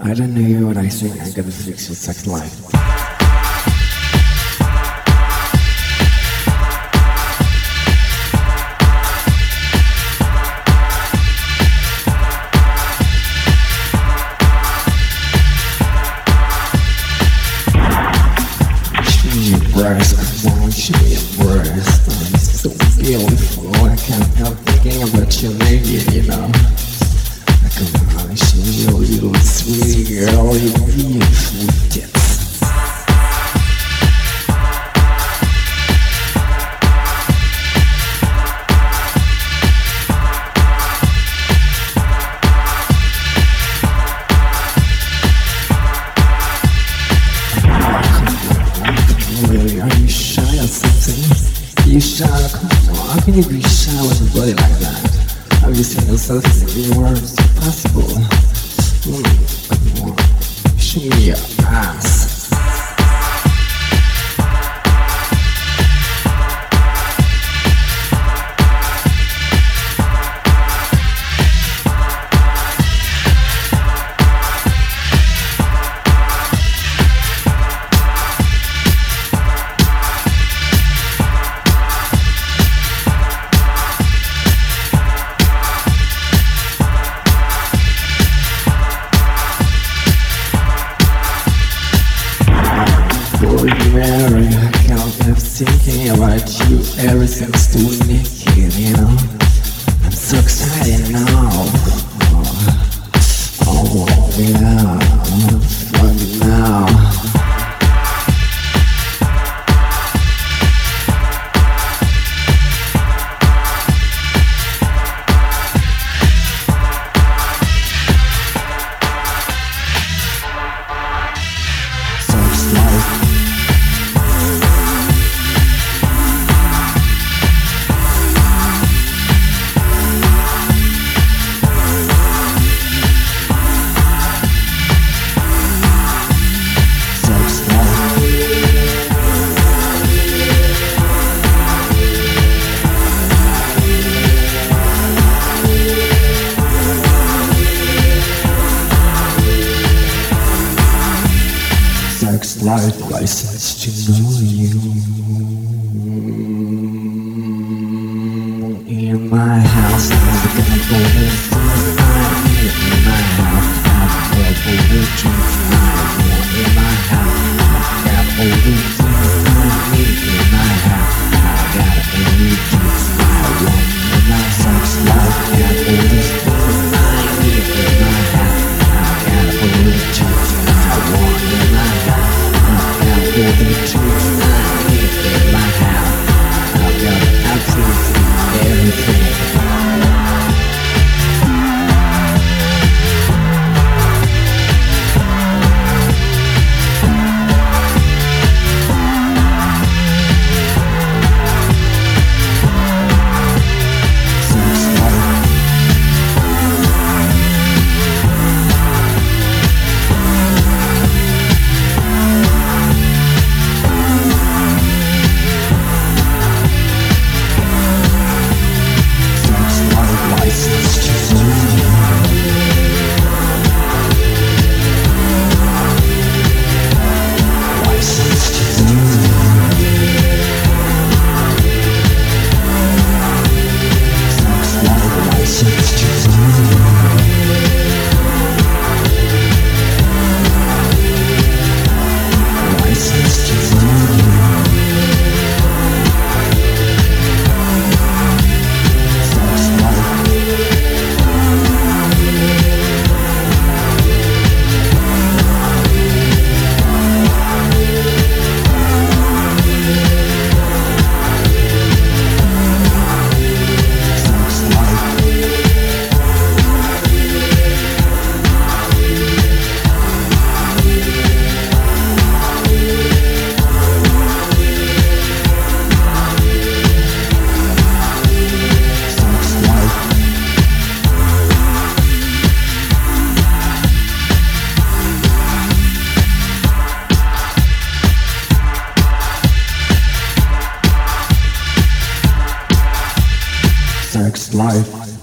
I don't know you what I think I gotta fix your sex life. I want. I can't help thinking about you, maybe, you know. Are you shy or something? You shy? Come on, how can you be shy with a like that? Have you seen yourself in the world? It's impossible. Mm, come on, ass. Boy, Mary, I can't thinking about you ever since too naked, you know. I'm so excited now. знают, власть стеную. In my house, I'm gonna go in my In my house, I'm gonna go with you. life.